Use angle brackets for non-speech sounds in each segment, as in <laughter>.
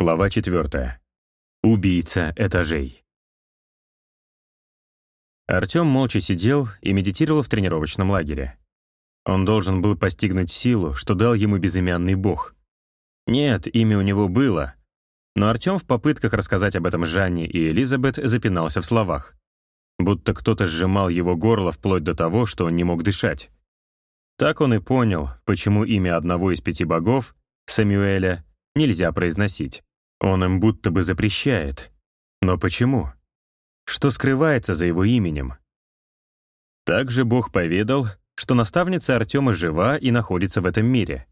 Глава 4. Убийца этажей. Артём молча сидел и медитировал в тренировочном лагере. Он должен был постигнуть силу, что дал ему безымянный бог. Нет, имя у него было, но Артём в попытках рассказать об этом Жанне и Элизабет запинался в словах, будто кто-то сжимал его горло вплоть до того, что он не мог дышать. Так он и понял, почему имя одного из пяти богов, Самюэля, нельзя произносить. Он им будто бы запрещает. Но почему? Что скрывается за его именем? Также Бог поведал, что наставница Артема жива и находится в этом мире.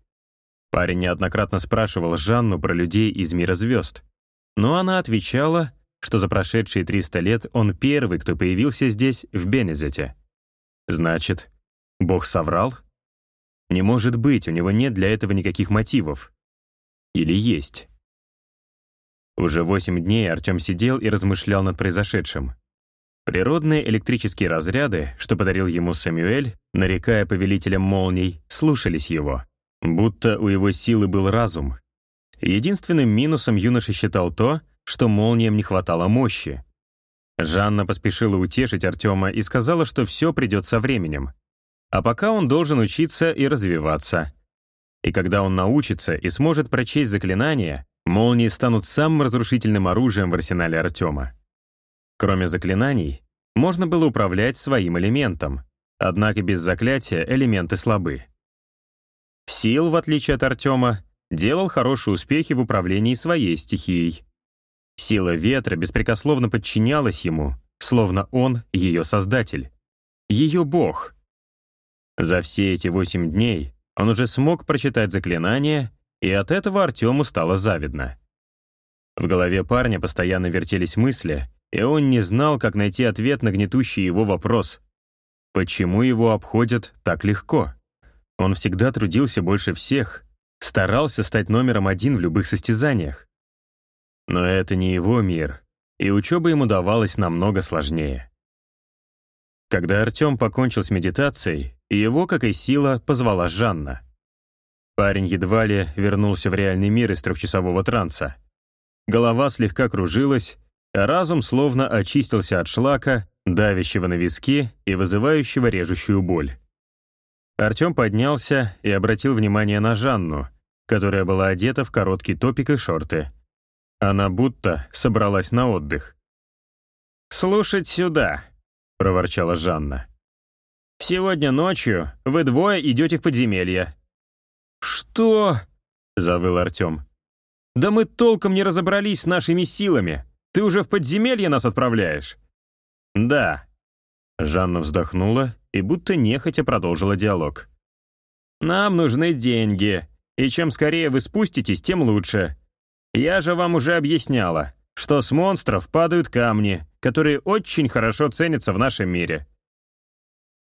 Парень неоднократно спрашивал Жанну про людей из мира звезд, но она отвечала, что за прошедшие 300 лет он первый, кто появился здесь, в Бенезете. Значит, Бог соврал? Не может быть, у него нет для этого никаких мотивов. Или есть? Уже восемь дней Артем сидел и размышлял над произошедшим. Природные электрические разряды, что подарил ему Самюэль, нарекая повелителем молний, слушались его. Будто у его силы был разум. Единственным минусом юноша считал то, что молниям не хватало мощи. Жанна поспешила утешить Артема и сказала, что все придет со временем. А пока он должен учиться и развиваться. И когда он научится и сможет прочесть заклинания, молнии станут самым разрушительным оружием в арсенале Артема. Кроме заклинаний, можно было управлять своим элементом, однако без заклятия элементы слабы. Сил, в отличие от Артема, делал хорошие успехи в управлении своей стихией. Сила ветра беспрекословно подчинялась ему, словно он — ее создатель, ее бог. За все эти восемь дней он уже смог прочитать заклинание, и от этого Артему стало завидно. В голове парня постоянно вертелись мысли, и он не знал, как найти ответ на гнетущий его вопрос. Почему его обходят так легко? Он всегда трудился больше всех, старался стать номером один в любых состязаниях. Но это не его мир, и учеба ему давалась намного сложнее. Когда Артем покончил с медитацией, его, как и сила, позвала Жанна. Парень едва ли вернулся в реальный мир из трехчасового транса. Голова слегка кружилась, а разум словно очистился от шлака, давящего на виски и вызывающего режущую боль. Артем поднялся и обратил внимание на Жанну, которая была одета в короткий топик и шорты. Она будто собралась на отдых. «Слушать сюда», — проворчала Жанна. «Сегодня ночью вы двое идете в подземелье». «Что?» — завыл Артем. «Да мы толком не разобрались с нашими силами. Ты уже в подземелье нас отправляешь?» «Да». Жанна вздохнула и будто нехотя продолжила диалог. «Нам нужны деньги, и чем скорее вы спуститесь, тем лучше. Я же вам уже объясняла, что с монстров падают камни, которые очень хорошо ценятся в нашем мире.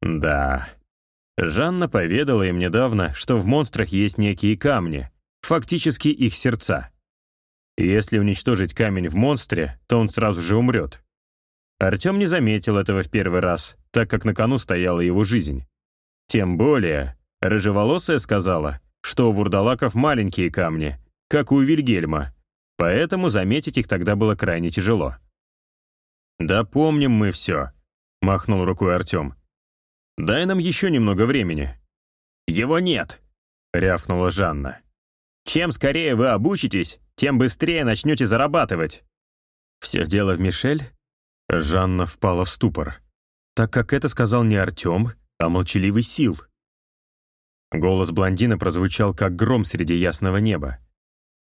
Да. Жанна поведала им недавно, что в монстрах есть некие камни, фактически их сердца. Если уничтожить камень в монстре, то он сразу же умрет. Артем не заметил этого в первый раз, так как на кону стояла его жизнь. Тем более, рыжеволосая сказала, что у вурдалаков маленькие камни, как у Вильгельма, поэтому заметить их тогда было крайне тяжело. «Да помним мы все», — махнул рукой Артем. «Дай нам еще немного времени». «Его нет», — рявкнула Жанна. «Чем скорее вы обучитесь, тем быстрее начнете зарабатывать». «Все дело в Мишель?» Жанна впала в ступор, так как это сказал не Артем, а молчаливый Сил. Голос блондина прозвучал, как гром среди ясного неба.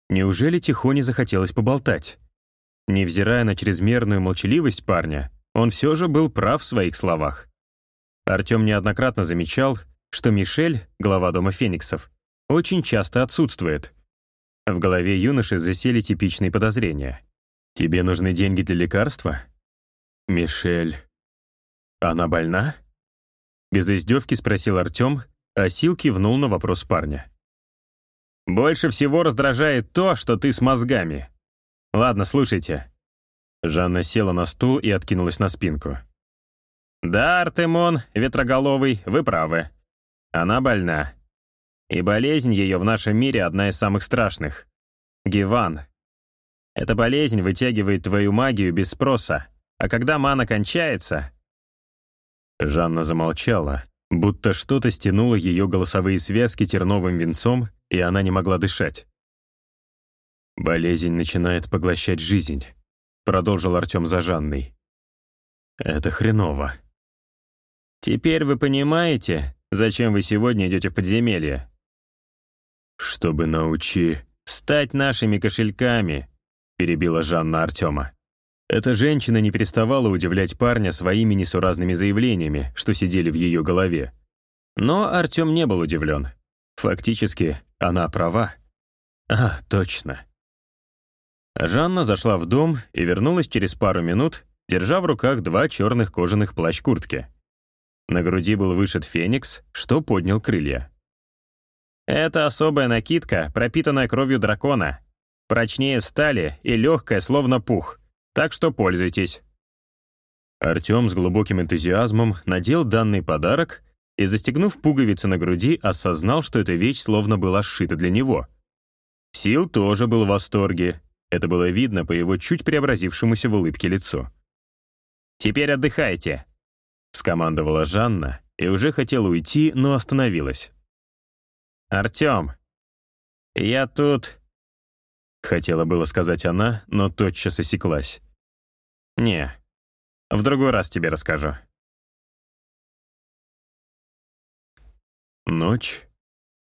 Неужели Тихоне захотелось поболтать? Невзирая на чрезмерную молчаливость парня, он все же был прав в своих словах. Артем неоднократно замечал, что Мишель, глава Дома Фениксов, очень часто отсутствует. В голове юноши засели типичные подозрения. «Тебе нужны деньги для лекарства?» «Мишель...» «Она больна?» Без издевки спросил Артем, а Сил кивнул на вопрос парня. «Больше всего раздражает то, что ты с мозгами. Ладно, слушайте». Жанна села на стул и откинулась на спинку. «Да, Артемон, ветроголовый, вы правы. Она больна. И болезнь ее в нашем мире одна из самых страшных. Гиван. Эта болезнь вытягивает твою магию без спроса, а когда мана кончается...» Жанна замолчала, будто что-то стянуло ее голосовые связки терновым венцом, и она не могла дышать. «Болезнь начинает поглощать жизнь», — продолжил Артем за Жанной. «Это хреново». «Теперь вы понимаете, зачем вы сегодня идете в подземелье?» «Чтобы научи...» «Стать нашими кошельками», — перебила Жанна Артема. Эта женщина не переставала удивлять парня своими несуразными заявлениями, что сидели в ее голове. Но Артем не был удивлен. Фактически, она права. А, точно. Жанна зашла в дом и вернулась через пару минут, держа в руках два черных кожаных плащ-куртки. На груди был вышит феникс, что поднял крылья. «Это особая накидка, пропитанная кровью дракона. Прочнее стали и легкая, словно пух. Так что пользуйтесь». Артем с глубоким энтузиазмом надел данный подарок и, застегнув пуговицы на груди, осознал, что эта вещь словно была сшита для него. Сил тоже был в восторге. Это было видно по его чуть преобразившемуся в улыбке лицу. «Теперь отдыхайте», — скомандовала Жанна и уже хотела уйти, но остановилась. «Артем, я тут...» Хотела было сказать она, но тотчас осеклась. «Не, в другой раз тебе расскажу». Ночь.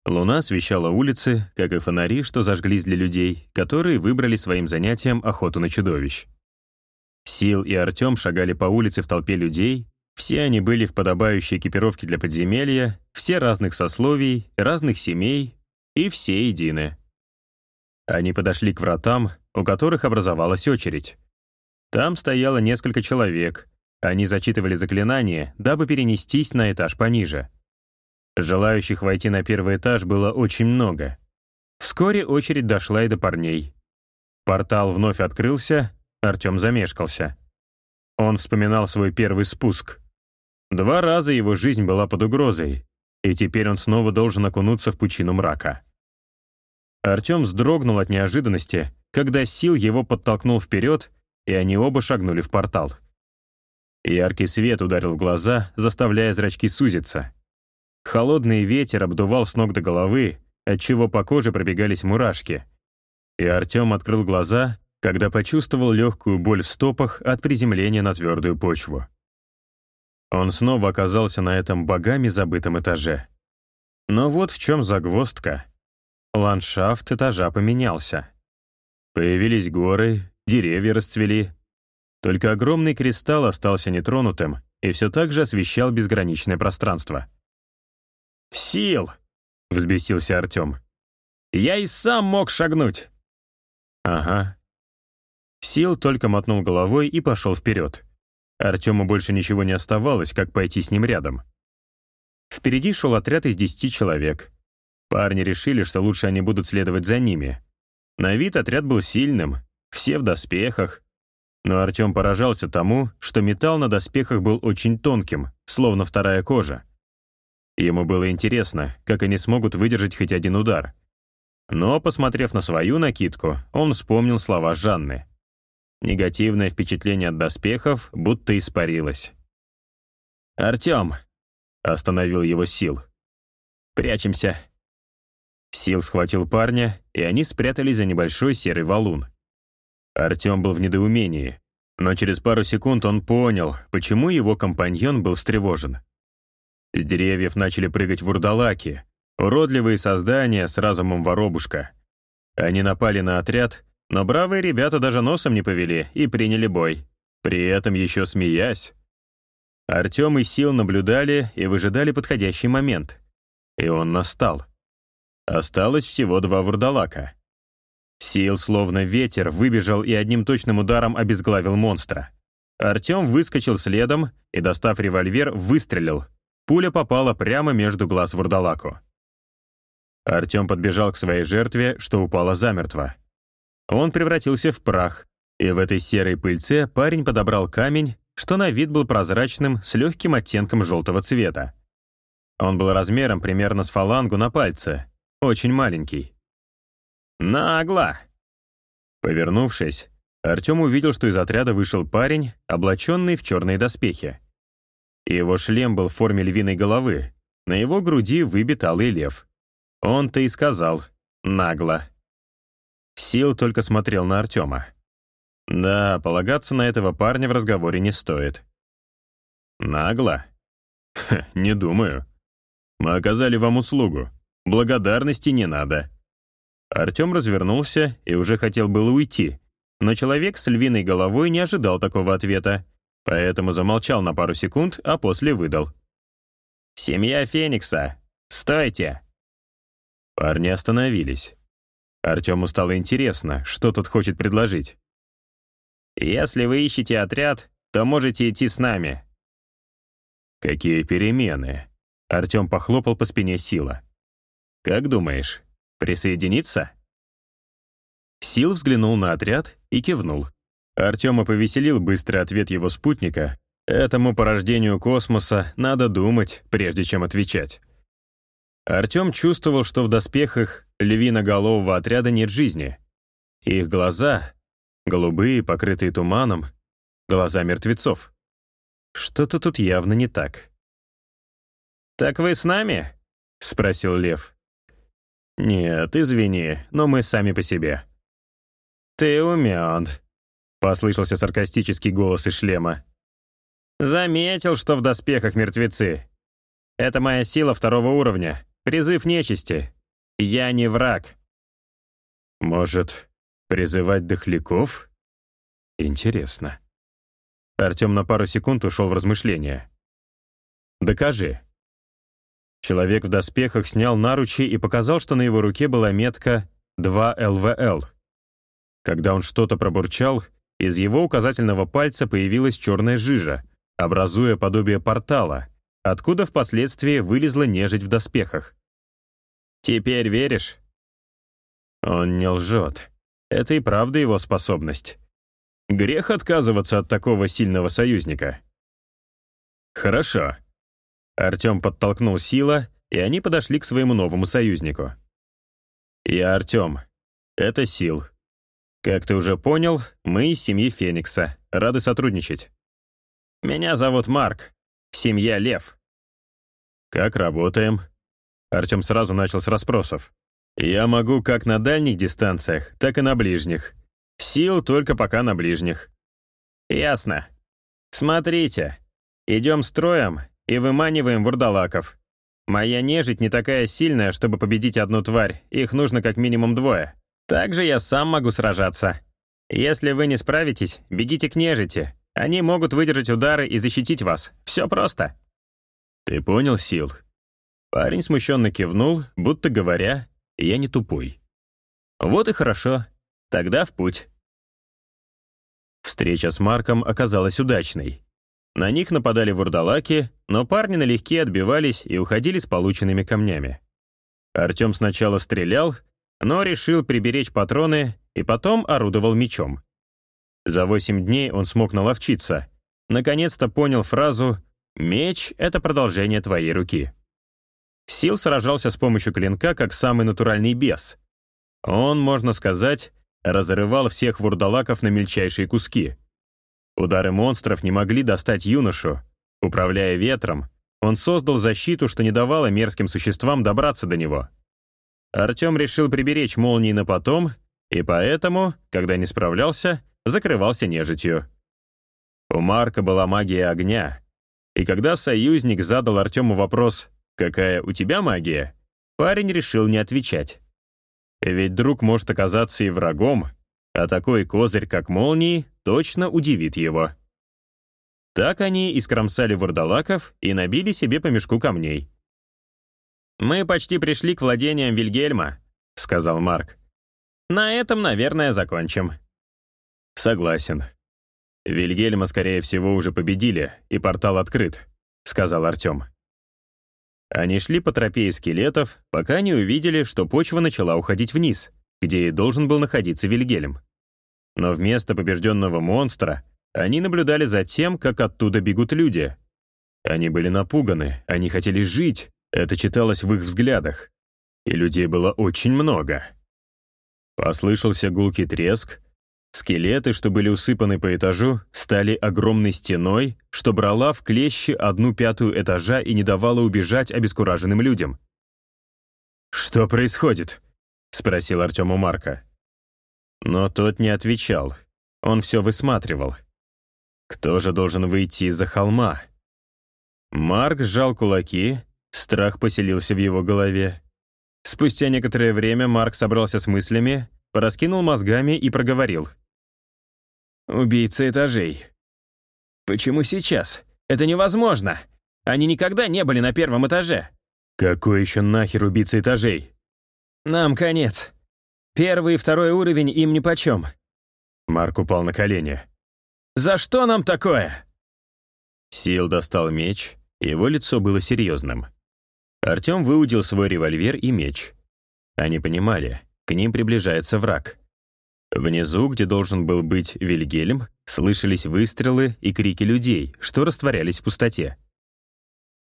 Луна освещала улицы, как и фонари, что зажглись для людей, которые выбрали своим занятием охоту на чудовищ. Сил и Артем шагали по улице в толпе людей, все они были в подобающей экипировке для подземелья, все разных сословий, разных семей, и все едины. Они подошли к вратам, у которых образовалась очередь. Там стояло несколько человек. Они зачитывали заклинания, дабы перенестись на этаж пониже. Желающих войти на первый этаж было очень много. Вскоре очередь дошла и до парней. Портал вновь открылся, Артем замешкался. Он вспоминал свой первый спуск. Два раза его жизнь была под угрозой, и теперь он снова должен окунуться в пучину мрака. Артем вздрогнул от неожиданности, когда сил его подтолкнул вперед, и они оба шагнули в портал. Яркий свет ударил в глаза, заставляя зрачки сузиться. Холодный ветер обдувал с ног до головы, отчего по коже пробегались мурашки. И Артем открыл глаза, когда почувствовал легкую боль в стопах от приземления на твердую почву. Он снова оказался на этом богами забытом этаже. Но вот в чем загвоздка. Ландшафт этажа поменялся. Появились горы, деревья расцвели. Только огромный кристалл остался нетронутым и все так же освещал безграничное пространство. «Сил!» — взбесился Артем. «Я и сам мог шагнуть!» «Ага». Сил только мотнул головой и пошел вперед. Артему больше ничего не оставалось, как пойти с ним рядом. Впереди шел отряд из десяти человек. Парни решили, что лучше они будут следовать за ними. На вид отряд был сильным, все в доспехах. Но Артем поражался тому, что металл на доспехах был очень тонким, словно вторая кожа. Ему было интересно, как они смогут выдержать хоть один удар. Но, посмотрев на свою накидку, он вспомнил слова Жанны. Негативное впечатление от доспехов будто испарилось. «Артем!» — остановил его Сил. «Прячемся!» Сил схватил парня, и они спрятались за небольшой серый валун. Артем был в недоумении, но через пару секунд он понял, почему его компаньон был встревожен. С деревьев начали прыгать вурдалаки, уродливые создания с разумом воробушка. Они напали на отряд, но бравые ребята даже носом не повели и приняли бой, при этом еще смеясь. Артем и Сил наблюдали и выжидали подходящий момент. И он настал. Осталось всего два вурдалака. Сил, словно ветер, выбежал и одним точным ударом обезглавил монстра. Артем выскочил следом и, достав револьвер, выстрелил. Пуля попала прямо между глаз вурдалаку. Артем подбежал к своей жертве, что упала замертво. Он превратился в прах, и в этой серой пыльце парень подобрал камень, что на вид был прозрачным, с легким оттенком желтого цвета. Он был размером примерно с фалангу на пальце, очень маленький. «Нагло!» Повернувшись, Артем увидел, что из отряда вышел парень, облаченный в черные доспехи. Его шлем был в форме львиной головы, на его груди выбит алый лев. Он-то и сказал «нагло». Сил только смотрел на Артема. Да, полагаться на этого парня в разговоре не стоит. Нагло? Ха, не думаю. Мы оказали вам услугу. Благодарности не надо. Артем развернулся и уже хотел было уйти, но человек с львиной головой не ожидал такого ответа, поэтому замолчал на пару секунд, а после выдал. «Семья Феникса! Стойте!» Парни остановились. Артему стало интересно, что тут хочет предложить. «Если вы ищете отряд, то можете идти с нами». «Какие перемены?» Артем похлопал по спине Сила. «Как думаешь, присоединиться?» Сил взглянул на отряд и кивнул. Артема повеселил быстрый ответ его спутника. Этому порождению космоса надо думать, прежде чем отвечать. Артем чувствовал, что в доспехах львиноголового отряда нет жизни. Их глаза, голубые, покрытые туманом, глаза мертвецов. Что-то тут явно не так. «Так вы с нами?» — спросил Лев. «Нет, извини, но мы сами по себе». «Ты умен», — послышался саркастический голос из шлема. «Заметил, что в доспехах мертвецы. Это моя сила второго уровня. Призыв нечисти. Я не враг. Может, призывать дохляков? Интересно. Артем на пару секунд ушел в размышления. «Докажи». Человек в доспехах снял наручи и показал, что на его руке была метка 2 ЛВЛ. Когда он что-то пробурчал, из его указательного пальца появилась черная жижа, образуя подобие портала — откуда впоследствии вылезла нежить в доспехах. «Теперь веришь?» Он не лжет. Это и правда его способность. Грех отказываться от такого сильного союзника. «Хорошо». Артем подтолкнул Сила, и они подошли к своему новому союзнику. «Я Артем. Это Сил. Как ты уже понял, мы из семьи Феникса. Рады сотрудничать. Меня зовут Марк. Семья Лев. Как работаем? Артем сразу начал с расспросов. Я могу как на дальних дистанциях, так и на ближних. Сил только пока на ближних. Ясно. Смотрите. Идем строем и выманиваем вурдалаков. Моя нежить не такая сильная, чтобы победить одну тварь. Их нужно как минимум двое. Также я сам могу сражаться. Если вы не справитесь, бегите к нежити. Они могут выдержать удары и защитить вас. Все просто». «Ты понял, Сил?» Парень смущенно кивнул, будто говоря, «Я не тупой». «Вот и хорошо. Тогда в путь». Встреча с Марком оказалась удачной. На них нападали вурдалаки, но парни налегке отбивались и уходили с полученными камнями. Артем сначала стрелял, но решил приберечь патроны и потом орудовал мечом. За восемь дней он смог наловчиться. Наконец-то понял фразу «Меч — это продолжение твоей руки». Сил сражался с помощью клинка как самый натуральный бес. Он, можно сказать, разрывал всех вурдалаков на мельчайшие куски. Удары монстров не могли достать юношу. Управляя ветром, он создал защиту, что не давало мерзким существам добраться до него. Артем решил приберечь молнии на потом, и поэтому, когда не справлялся, закрывался нежитью. У Марка была магия огня, и когда союзник задал Артему вопрос «Какая у тебя магия?», парень решил не отвечать. Ведь друг может оказаться и врагом, а такой козырь, как молнии, точно удивит его. Так они искромсали вурдалаков и набили себе по мешку камней. «Мы почти пришли к владениям Вильгельма», — сказал Марк. «На этом, наверное, закончим». «Согласен. Вильгельма, скорее всего, уже победили, и портал открыт», — сказал Артем. Они шли по тропе из скелетов, пока не увидели, что почва начала уходить вниз, где и должен был находиться Вильгельм. Но вместо побежденного монстра они наблюдали за тем, как оттуда бегут люди. Они были напуганы, они хотели жить, это читалось в их взглядах. И людей было очень много. Послышался гулкий треск, Скелеты, что были усыпаны по этажу, стали огромной стеной, что брала в клещи одну пятую этажа и не давала убежать обескураженным людям. «Что происходит?» — спросил Артем у Марка. Но тот не отвечал. Он все высматривал. Кто же должен выйти из-за холма? Марк сжал кулаки, страх поселился в его голове. Спустя некоторое время Марк собрался с мыслями, пораскинул мозгами и проговорил. «Убийца этажей. Почему сейчас? Это невозможно. Они никогда не были на первом этаже». «Какой еще нахер убийца этажей?» «Нам конец. Первый и второй уровень им нипочем». Марк упал на колени. «За что нам такое?» Сил достал меч, его лицо было серьезным. Артем выудил свой револьвер и меч. Они понимали, к ним приближается враг. Внизу, где должен был быть Вильгельм, слышались выстрелы и крики людей, что растворялись в пустоте.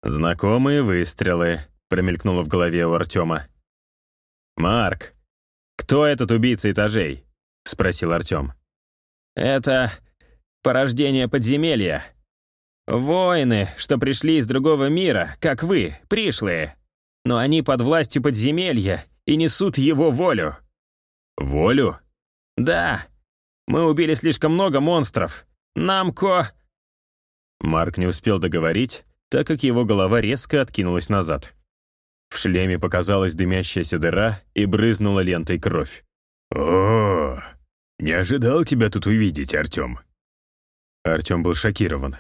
«Знакомые выстрелы», — промелькнуло в голове у Артема. «Марк, кто этот убийца этажей?» — спросил Артем. «Это порождение подземелья. Воины, что пришли из другого мира, как вы, пришлые. Но они под властью подземелья и несут его волю». «Волю?» «Да. Мы убили слишком много монстров. Нам ко...» Марк не успел договорить, так как его голова резко откинулась назад. В шлеме показалась дымящаяся дыра и брызнула лентой кровь. «О, не ожидал тебя тут увидеть, Артем». Артем был шокирован.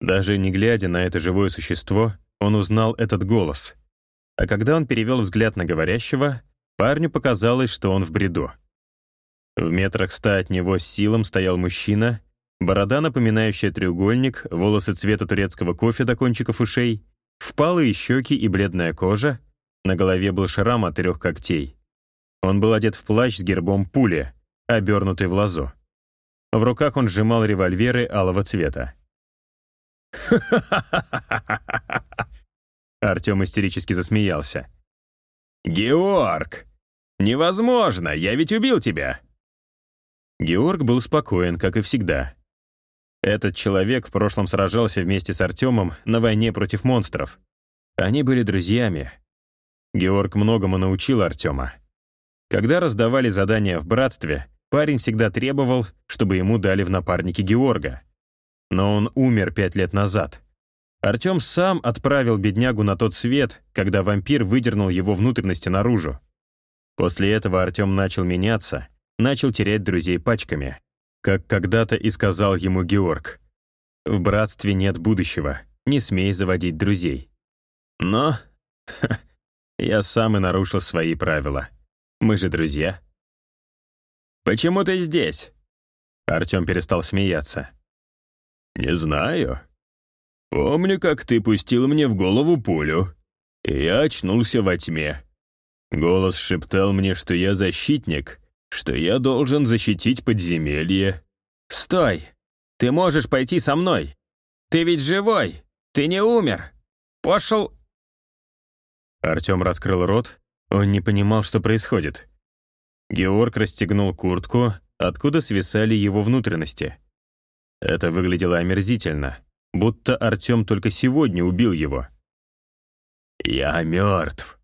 Даже не глядя на это живое существо, он узнал этот голос. А когда он перевел взгляд на говорящего, парню показалось, что он в бреду. В метрах ста от него с силом стоял мужчина, борода, напоминающая треугольник, волосы цвета турецкого кофе до кончиков ушей, впалые щеки и бледная кожа, на голове был шрам от трех когтей. Он был одет в плащ с гербом пули, обернутый в лозу. В руках он сжимал револьверы алого цвета. <laughs> Артем истерически засмеялся. «Георг! Невозможно! Я ведь убил тебя!» Георг был спокоен, как и всегда. Этот человек в прошлом сражался вместе с Артемом на войне против монстров. Они были друзьями. Георг многому научил Артема. Когда раздавали задания в братстве, парень всегда требовал, чтобы ему дали в напарники Георга. Но он умер пять лет назад. Артем сам отправил беднягу на тот свет, когда вампир выдернул его внутренности наружу. После этого Артем начал меняться — начал терять друзей пачками. Как когда-то и сказал ему Георг. «В братстве нет будущего, не смей заводить друзей». Но <laughs> я сам и нарушил свои правила. Мы же друзья. «Почему ты здесь?» Артем перестал смеяться. «Не знаю. Помню, как ты пустил мне в голову пулю, и я очнулся во тьме. Голос шептал мне, что я защитник, что я должен защитить подземелье. «Стой! Ты можешь пойти со мной! Ты ведь живой! Ты не умер! Пошел...» Артем раскрыл рот, он не понимал, что происходит. Георг расстегнул куртку, откуда свисали его внутренности. Это выглядело омерзительно, будто Артем только сегодня убил его. «Я мертв.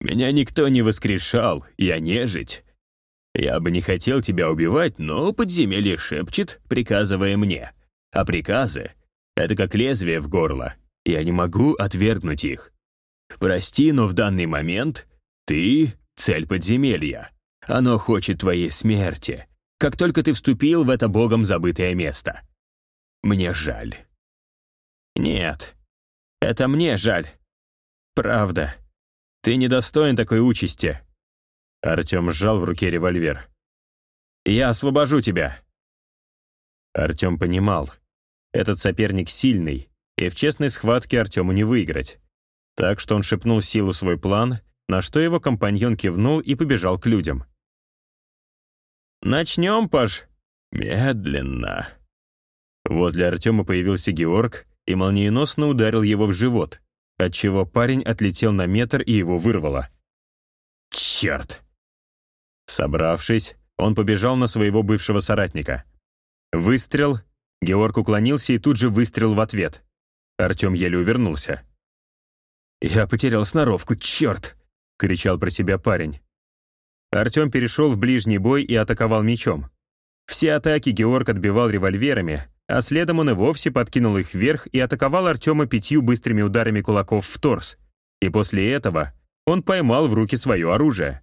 Меня никто не воскрешал, я нежить. Я бы не хотел тебя убивать, но подземелье шепчет, приказывая мне. А приказы — это как лезвие в горло. Я не могу отвергнуть их. Прости, но в данный момент ты — цель подземелья. Оно хочет твоей смерти, как только ты вступил в это богом забытое место. Мне жаль. Нет, это мне жаль. Правда. Ты недостоин такой участи. Артем сжал в руке револьвер. «Я освобожу тебя!» Артем понимал. Этот соперник сильный, и в честной схватке Артему не выиграть. Так что он шепнул силу свой план, на что его компаньон кивнул и побежал к людям. «Начнем, Паш!» «Медленно!» Возле Артема появился Георг и молниеносно ударил его в живот, отчего парень отлетел на метр и его вырвало. «Черт!» Собравшись, он побежал на своего бывшего соратника. Выстрел, Георг уклонился и тут же выстрел в ответ. Артем еле увернулся. «Я потерял сноровку, черт!» — кричал про себя парень. Артем перешел в ближний бой и атаковал мечом. Все атаки Георг отбивал револьверами, а следом он и вовсе подкинул их вверх и атаковал Артема пятью быстрыми ударами кулаков в торс. И после этого он поймал в руки свое оружие.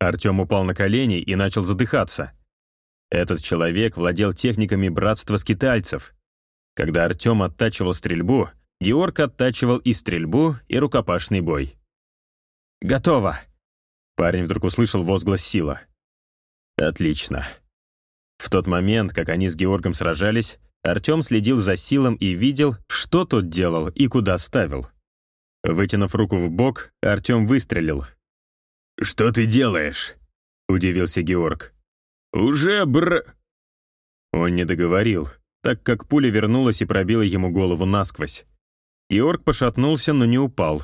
Артем упал на колени и начал задыхаться. Этот человек владел техниками братства скитальцев. Когда Артем оттачивал стрельбу, Георг оттачивал и стрельбу, и рукопашный бой. «Готово!» Парень вдруг услышал возглас Сила. «Отлично. В тот момент, как они с Георгом сражались, Артем следил за Силом и видел, что тот делал и куда ставил. Вытянув руку в бок, Артем выстрелил. «Что ты делаешь?» — удивился Георг. «Уже бр...» Он не договорил, так как пуля вернулась и пробила ему голову насквозь. Георг пошатнулся, но не упал.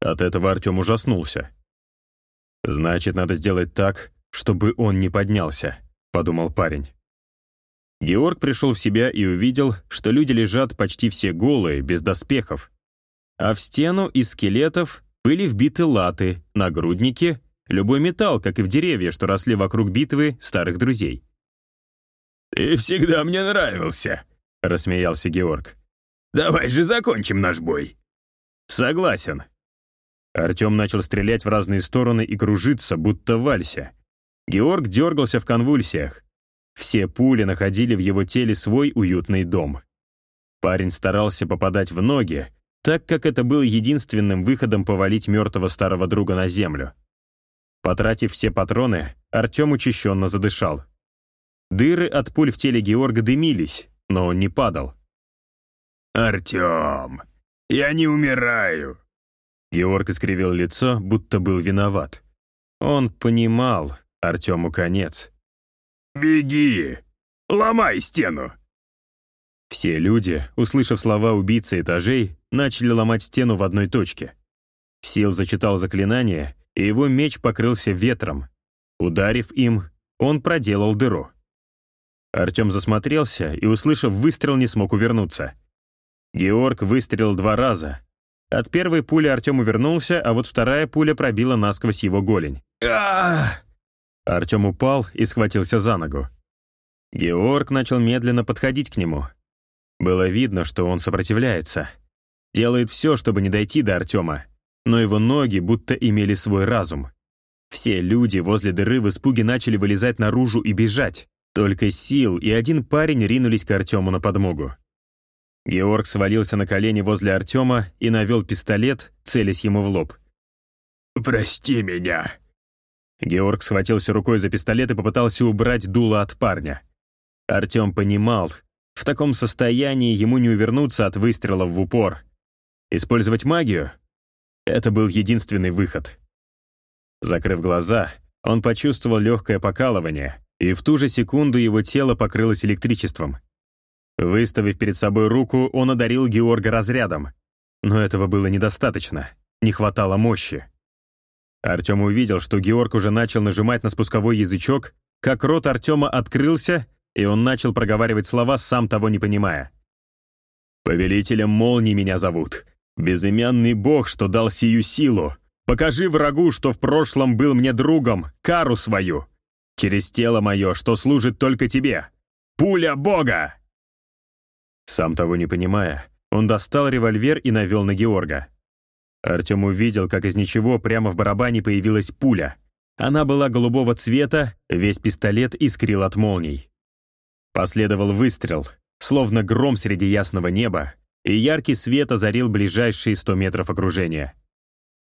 От этого Артем ужаснулся. «Значит, надо сделать так, чтобы он не поднялся», — подумал парень. Георг пришел в себя и увидел, что люди лежат почти все голые, без доспехов. А в стену из скелетов были вбиты латы, нагрудники, любой металл, как и в деревья, что росли вокруг битвы старых друзей. «Ты всегда мне нравился», — рассмеялся Георг. «Давай же закончим наш бой». «Согласен». Артем начал стрелять в разные стороны и кружиться, будто в вальсе. Георг дергался в конвульсиях. Все пули находили в его теле свой уютный дом. Парень старался попадать в ноги, так как это было единственным выходом повалить мертвого старого друга на землю. Потратив все патроны, Артем учащенно задышал. Дыры от пуль в теле Георга дымились, но он не падал. «Артем, я не умираю!» Георг искривил лицо, будто был виноват. Он понимал, Артему конец. «Беги! Ломай стену!» Все люди, услышав слова убийцы этажей, начали ломать стену в одной точке. Сил зачитал заклинание, и его меч покрылся ветром. Ударив им, он проделал дыру. Артем засмотрелся и, услышав выстрел, не смог увернуться. Георг выстрелил два раза. От первой пули Артем увернулся, а вот вторая пуля пробила насквозь его голень. Артем упал и схватился за ногу. Георг начал медленно подходить к нему. Было видно, что он сопротивляется. Делает все, чтобы не дойти до Артема, но его ноги будто имели свой разум. Все люди возле дыры в испуге начали вылезать наружу и бежать. Только Сил и один парень ринулись к Артему на подмогу. Георг свалился на колени возле Артема и навел пистолет, целясь ему в лоб. «Прости меня», Георг схватился рукой за пистолет и попытался убрать дуло от парня. Артем понимал, в таком состоянии ему не увернуться от выстрелов в упор. Использовать магию? Это был единственный выход. Закрыв глаза, он почувствовал легкое покалывание, и в ту же секунду его тело покрылось электричеством. Выставив перед собой руку, он одарил Георга разрядом. Но этого было недостаточно, не хватало мощи. Артем увидел, что Георг уже начал нажимать на спусковой язычок, как рот Артема открылся, и он начал проговаривать слова, сам того не понимая. «Повелителем молний меня зовут. Безымянный бог, что дал сию силу. Покажи врагу, что в прошлом был мне другом, кару свою. Через тело мое, что служит только тебе. Пуля бога!» Сам того не понимая, он достал револьвер и навел на Георга. Артем увидел, как из ничего прямо в барабане появилась пуля. Она была голубого цвета, весь пистолет искрил от молний. Последовал выстрел, словно гром среди ясного неба, и яркий свет озарил ближайшие сто метров окружения.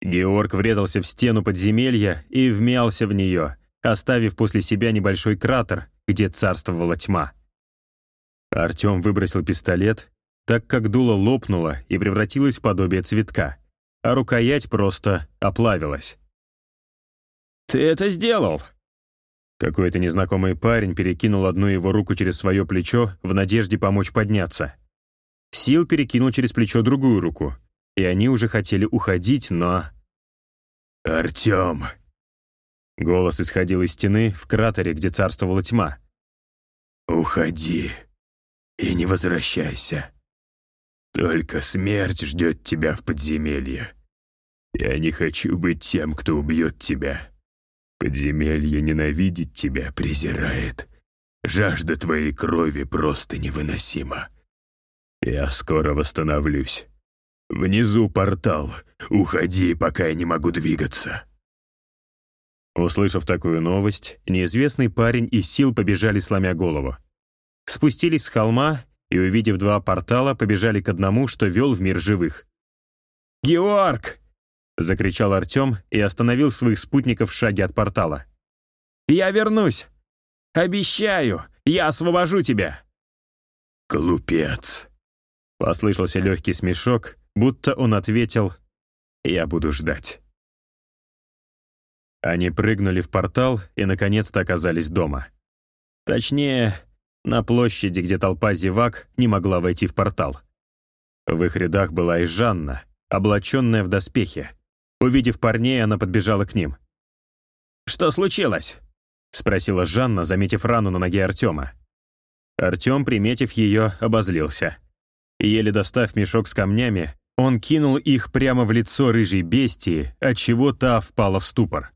Георг врезался в стену подземелья и вмялся в нее, оставив после себя небольшой кратер, где царствовала тьма. Артем выбросил пистолет, так как дуло лопнуло и превратилось в подобие цветка а рукоять просто оплавилась. «Ты это сделал!» Какой-то незнакомый парень перекинул одну его руку через свое плечо в надежде помочь подняться. Сил перекинул через плечо другую руку, и они уже хотели уходить, но... «Артем!» Голос исходил из стены в кратере, где царствовала тьма. «Уходи и не возвращайся. Только смерть ждет тебя в подземелье. Я не хочу быть тем, кто убьет тебя. Подземелье ненавидит тебя, презирает. Жажда твоей крови просто невыносима. Я скоро восстановлюсь. Внизу портал. Уходи, пока я не могу двигаться». Услышав такую новость, неизвестный парень и сил побежали, сломя голову. Спустились с холма и, увидев два портала, побежали к одному, что вел в мир живых. «Георг!» — закричал Артем и остановил своих спутников в шаге от портала. «Я вернусь! Обещаю, я освобожу тебя!» «Глупец!» — послышался легкий смешок, будто он ответил «Я буду ждать». Они прыгнули в портал и наконец-то оказались дома. Точнее, на площади, где толпа зевак не могла войти в портал. В их рядах была и Жанна, облаченная в доспехи. Увидев парней, она подбежала к ним. «Что случилось?» — спросила Жанна, заметив рану на ноге Артема. Артем, приметив ее, обозлился. Еле достав мешок с камнями, он кинул их прямо в лицо рыжей бестии, отчего та впала в ступор.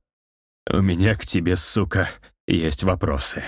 «У меня к тебе, сука, есть вопросы»,